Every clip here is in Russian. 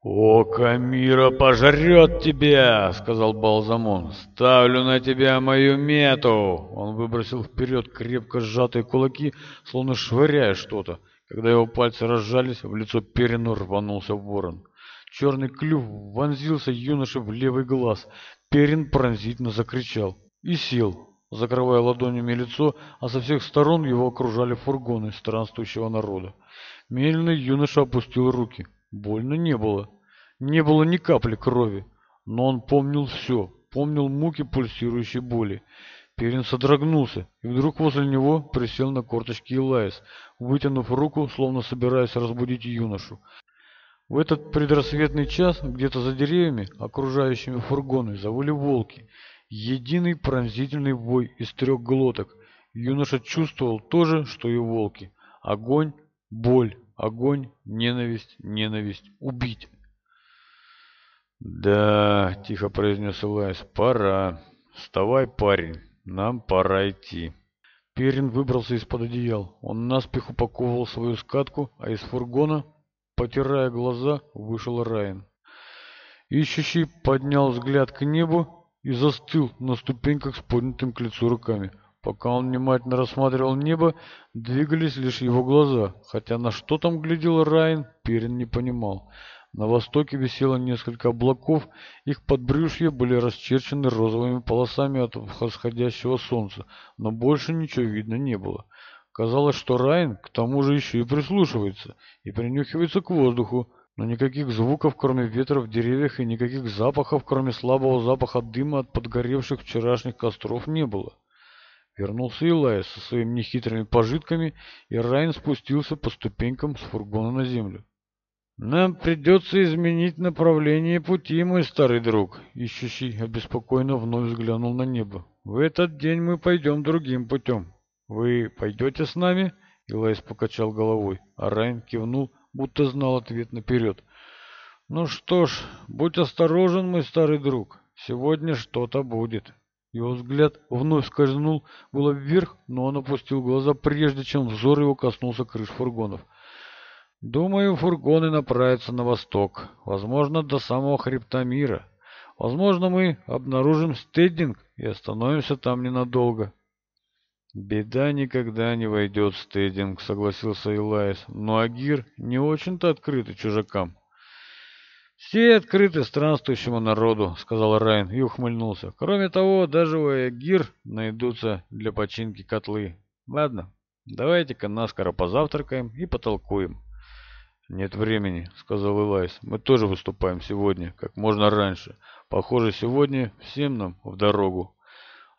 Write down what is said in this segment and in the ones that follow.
«О, Камира пожрет тебя!» — сказал Балзамон. «Ставлю на тебя мою мету!» Он выбросил вперед крепко сжатые кулаки, словно швыряя что-то. Когда его пальцы разжались, в лицо Перину рванулся ворон. Черный клюв вонзился юноше в левый глаз. Перин пронзительно закричал и сел, закрывая ладонями лицо, а со всех сторон его окружали фургоны странствующего народа. Медленно юноша опустил руки. Больно не было. Не было ни капли крови. Но он помнил все. Помнил муки пульсирующей боли. Перин содрогнулся, и вдруг возле него присел на корточки Илайс, вытянув руку, словно собираясь разбудить юношу. В этот предрассветный час где-то за деревьями, окружающими фургоны, завыли волки. Единый пронзительный бой из трех глоток. Юноша чувствовал то же, что и волки. Огонь, боль, Огонь, ненависть, ненависть, убить. «Да», — тихо произнес Элайс, — «пора. Вставай, парень, нам пора идти». Перин выбрался из-под одеял. Он наспех упаковывал свою скатку, а из фургона, потирая глаза, вышел Райан. Ищущий поднял взгляд к небу и застыл на ступеньках с поднятым к лицу руками пока он внимательно рассматривал небо, двигались лишь его глаза, хотя на что там глядел Райан, Перин не понимал. На востоке висело несколько облаков, их подбрюшья были расчерчены розовыми полосами от восходящего солнца, но больше ничего видно не было. Казалось, что Райан к тому же еще и прислушивается и принюхивается к воздуху, но никаких звуков, кроме ветра в деревьях, и никаких запахов, кроме слабого запаха дыма от подгоревших вчерашних костров, не было. Вернулся Илайс со своими нехитрыми пожитками, и Райан спустился по ступенькам с фургона на землю. «Нам придется изменить направление пути, мой старый друг», — ищущий обеспокоенно вновь взглянул на небо. «В этот день мы пойдем другим путем. Вы пойдете с нами?» — Илайс покачал головой, а Райан кивнул, будто знал ответ наперед. «Ну что ж, будь осторожен, мой старый друг, сегодня что-то будет». Его взгляд вновь скользнул было вверх, но он опустил глаза, прежде чем взор его коснулся крыш фургонов. «Думаю, фургоны направятся на восток, возможно, до самого хребта мира. Возможно, мы обнаружим Стединг и остановимся там ненадолго». «Беда никогда не войдет в Стединг, — согласился Элайс, «но Агир не очень-то открыт чужакам. «Все открыты странствующему народу», — сказал Райан и ухмыльнулся. «Кроме того, даже у Эгир найдутся для починки котлы. Ладно, давайте-ка наскоро позавтракаем и потолкуем». «Нет времени», — сказал Элайс. «Мы тоже выступаем сегодня, как можно раньше. Похоже, сегодня всем нам в дорогу».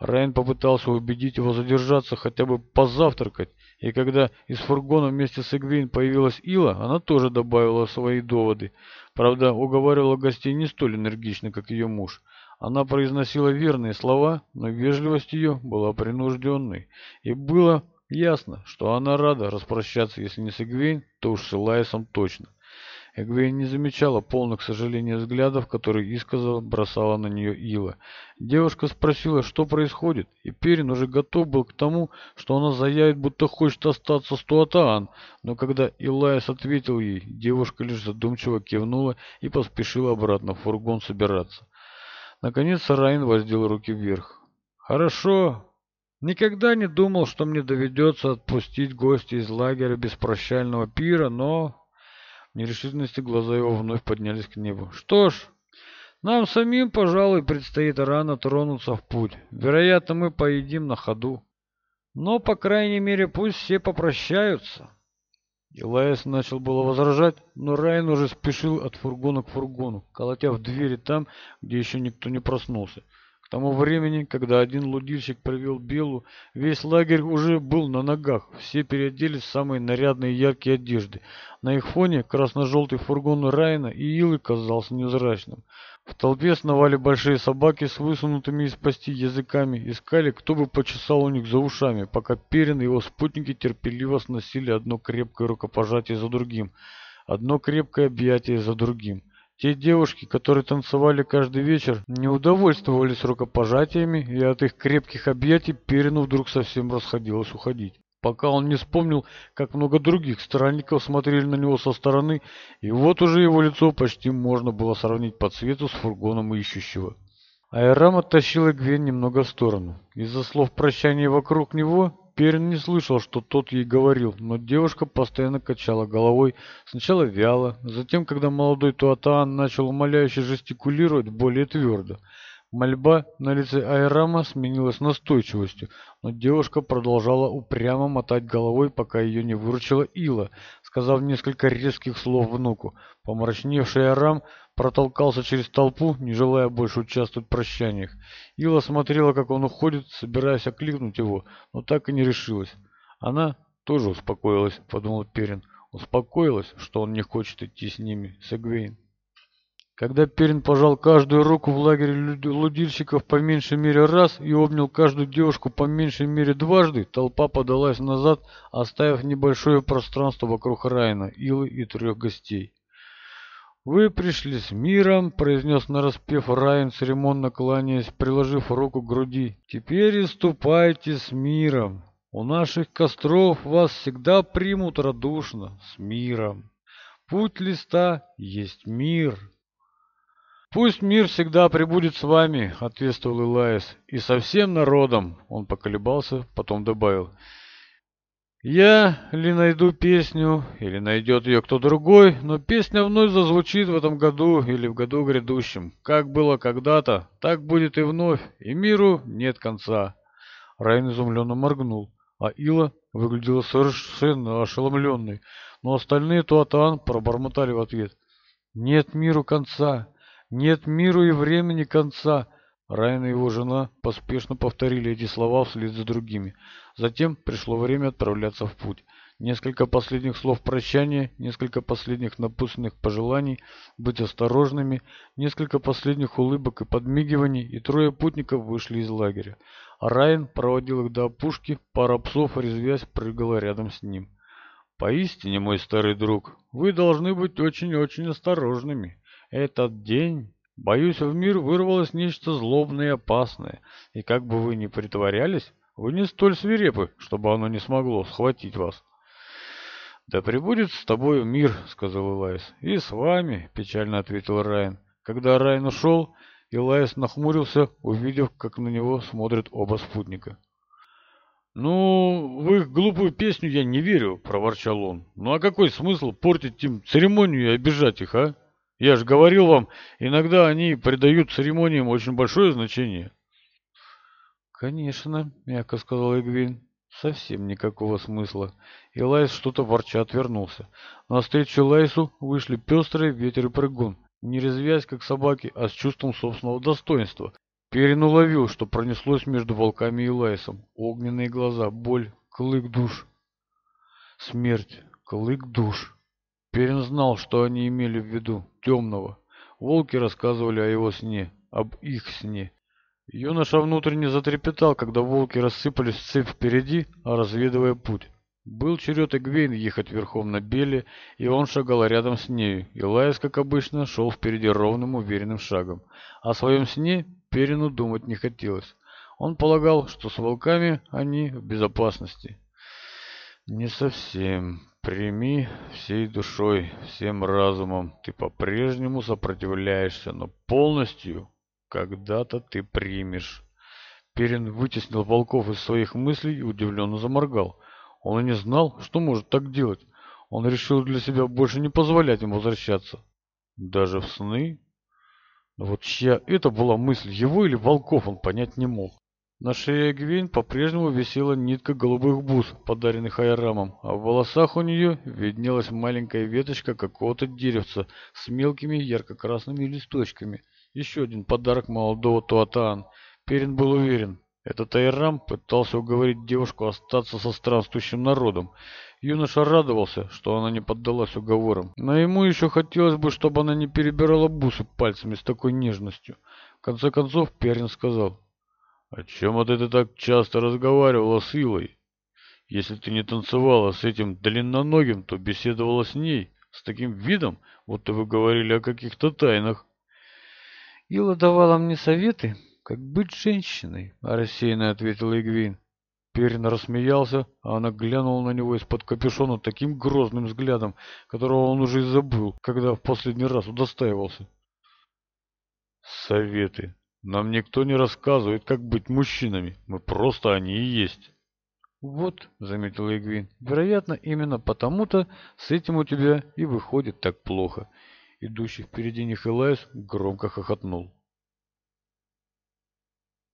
Райан попытался убедить его задержаться, хотя бы позавтракать, и когда из фургона вместе с Игвейн появилась Ила, она тоже добавила свои доводы. Правда, уговаривала гостей не столь энергично, как ее муж. Она произносила верные слова, но вежливость ее была принужденной. И было ясно, что она рада распрощаться, если не с Игвейн, то уж с Элайсом точно. Эгвейн не замечала полных сожаления взглядов, которые исказа бросала на нее Ила. Девушка спросила, что происходит, и Перин уже готов был к тому, что она заявит, будто хочет остаться с Туатаан, но когда Илайс ответил ей, девушка лишь задумчиво кивнула и поспешила обратно в фургон собираться. Наконец Райн воздел руки вверх. «Хорошо, Никогда не думал, что мне доведется отпустить гостя из лагеря без прощального пира, но нерешительности глаза его вновь поднялись к небу. «Что ж, нам самим, пожалуй, предстоит рано тронуться в путь. Вероятно, мы поедим на ходу. Но, по крайней мере, пусть все попрощаются». Илайс начал было возражать, но Райан уже спешил от фургона к фургону, колотя в двери там, где еще никто не проснулся. Тому времени, когда один лудильщик привел Беллу, весь лагерь уже был на ногах. Все переоделись в самые нарядные яркие одежды. На их фоне красно-желтый фургон Райна и Илы казался незрачным. В толпе сновали большие собаки с высунутыми из пасти языками, искали, кто бы почесал у них за ушами, пока Перин и его спутники терпеливо сносили одно крепкое рукопожатие за другим, одно крепкое объятие за другим. Те девушки, которые танцевали каждый вечер, не удовольствовались рукопожатиями, и от их крепких объятий Перину вдруг совсем расходилось уходить. Пока он не вспомнил, как много других сторонников смотрели на него со стороны, и вот уже его лицо почти можно было сравнить по цвету с фургоном ищущего. Айрам оттащил Эгвен немного в сторону. Из-за слов прощания вокруг него Перин не слышал, что тот ей говорил, но девушка постоянно качала головой, сначала вяло, затем, когда молодой Туатаан начал умоляюще жестикулировать, более твердо. Мольба на лице Айрама сменилась настойчивостью, но девушка продолжала упрямо мотать головой, пока ее не выручила Ила, сказав несколько резких слов внуку. Помрачневший Айрам протолкался через толпу, не желая больше участвовать в прощаниях. Ила смотрела, как он уходит, собираясь окликнуть его, но так и не решилась. Она тоже успокоилась, подумал Перин. Успокоилась, что он не хочет идти с ними, с Эгвейн. Когда Перин пожал каждую руку в лагере лудильщиков по меньшей мере раз и обнял каждую девушку по меньшей мере дважды, толпа подалась назад, оставив небольшое пространство вокруг Райна, Илы и трех гостей. Вы пришли с миром, произнес нараспев Райан, церемонно кланяясь, приложив руку к груди. Теперь и ступайте с миром. У наших костров вас всегда примут радушно, с миром. Путь листа есть мир. «Пусть мир всегда пребудет с вами», — ответствовал Илаис, — «и со всем народом», — он поколебался, потом добавил, я ли найду песню, или найдет ее кто другой, но песня вновь зазвучит в этом году или в году грядущем. Как было когда-то, так будет и вновь, и миру нет конца. Райан изумленно моргнул, а Ила выглядела совершенно ошеломленной, но остальные Туатан пробормотали в ответ. «Нет миру конца, нет миру и времени конца, Райан и его жена поспешно повторили эти слова вслед за другими. Затем пришло время отправляться в путь. Несколько последних слов прощания, несколько последних напутственных пожеланий, быть осторожными, несколько последних улыбок и подмигиваний, и трое путников вышли из лагеря. А Райан проводил их до опушки, пара псов, резвясь, прыгала рядом с ним. «Поистине, мой старый друг, вы должны быть очень-очень осторожными. Этот день...» Боюсь, в мир вырвалось нечто злобное и опасное, и как бы вы ни притворялись, вы не столь свирепы, чтобы оно не смогло схватить вас. «Да прибудет с тобою мир», — сказал Элайс. «И с вами», — печально ответил Райан. Когда Райан ушел, Илайс нахмурился, увидев, как на него смотрят оба спутника. «Ну, в их глупую песню я не верю», — проворчал он. «Ну а какой смысл портить им церемонию и обижать их, а?» Я же говорил вам, иногда они придают церемониям очень большое значение. Конечно, мягко сказал Эгвейн. Совсем никакого смысла. Илайс, что-то ворча отвернулся. Навстречу Илайсу вышли Пестрая, Ветер и Прыгун. Не резвясь, как собаки, а с чувством собственного достоинства. Перин уловил, что пронеслось между волками и Лайсом. Огненные глаза, боль, клык душ. Смерть, клык душ. Перин знал, что они имели в виду темного. Волки рассказывали о его сне, об их сне. Юноша внутренне затрепетал, когда волки рассыпались в цепь впереди, разведывая путь. Был черед Эгвейн ехать верхом на Беле, и он шагал рядом с нею. Илайс, как обычно, шел впереди ровным, уверенным шагом. О своем сне Перину думать не хотелось. Он полагал, что с волками они в безопасности. «Не совсем», Прими всей душой, всем разумом. Ты по-прежнему сопротивляешься, но полностью когда-то ты примешь. Перин вытеснил волков из своих мыслей и удивленно заморгал. Он и не знал, что может так делать. Он решил для себя больше не позволять им возвращаться. Даже в сны? Но вот чья это была мысль, его или волков, он понять не мог. На шее Гвин по-прежнему висела нитка голубых бус, подаренных Айрамом, а в волосах у нее виднелась маленькая веточка какого-то деревца с мелкими ярко-красными листочками. Еще один подарок молодого Туатаан. Перин был уверен, этот Айрам пытался уговорить девушку остаться со странствующим народом. Юноша радовался, что она не поддалась уговорам, но ему еще хотелось бы, чтобы она не перебирала бусы пальцами с такой нежностью. В конце концов Перин сказал... О чем это ты так часто разговаривала с Илой? Если ты не танцевала с этим длинноногим, то беседовала с ней с таким видом, будто вы говорили о каких-то тайнах. Ила давала мне советы, как быть женщиной, а рассеянно ответила Игвин. Перин рассмеялся, а она глянула на него из-под капюшона таким грозным взглядом, которого он уже и забыл, когда в последний раз удостаивался. «Советы», нам никто не рассказывает, как быть мужчинами. Мы просто они и есть. Вот, заметила Игвин, вероятно, именно потому-то с этим у тебя и выходит так плохо. Идущий впереди них Элайс громко хохотнул.